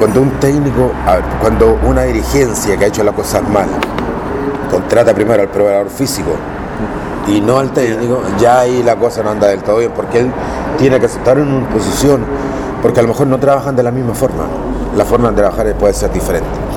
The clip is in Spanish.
Cuando un técnico, cuando una dirigencia que ha hecho las cosas mal, contrata primero al preparador físico y no al técnico, ya ahí la cosa no anda del todo bien, porque él tiene que estar en una posición, porque a lo mejor no trabajan de la misma forma, la forma de trabajar puede ser diferente.